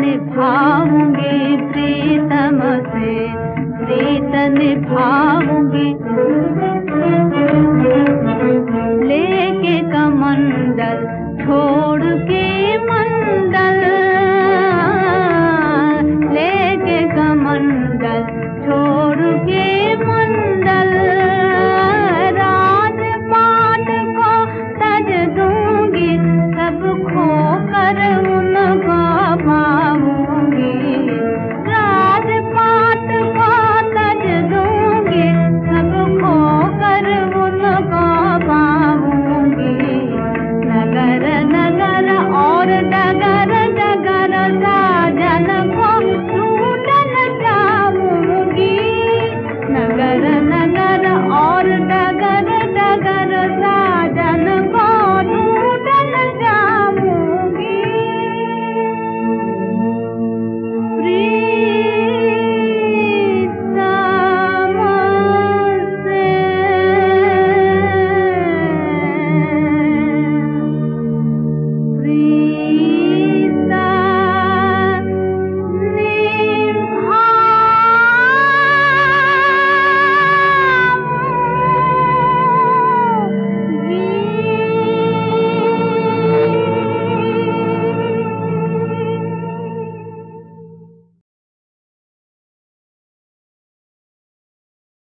निभाऊँगी प्रीतम से प्रीत निभाऊँगी।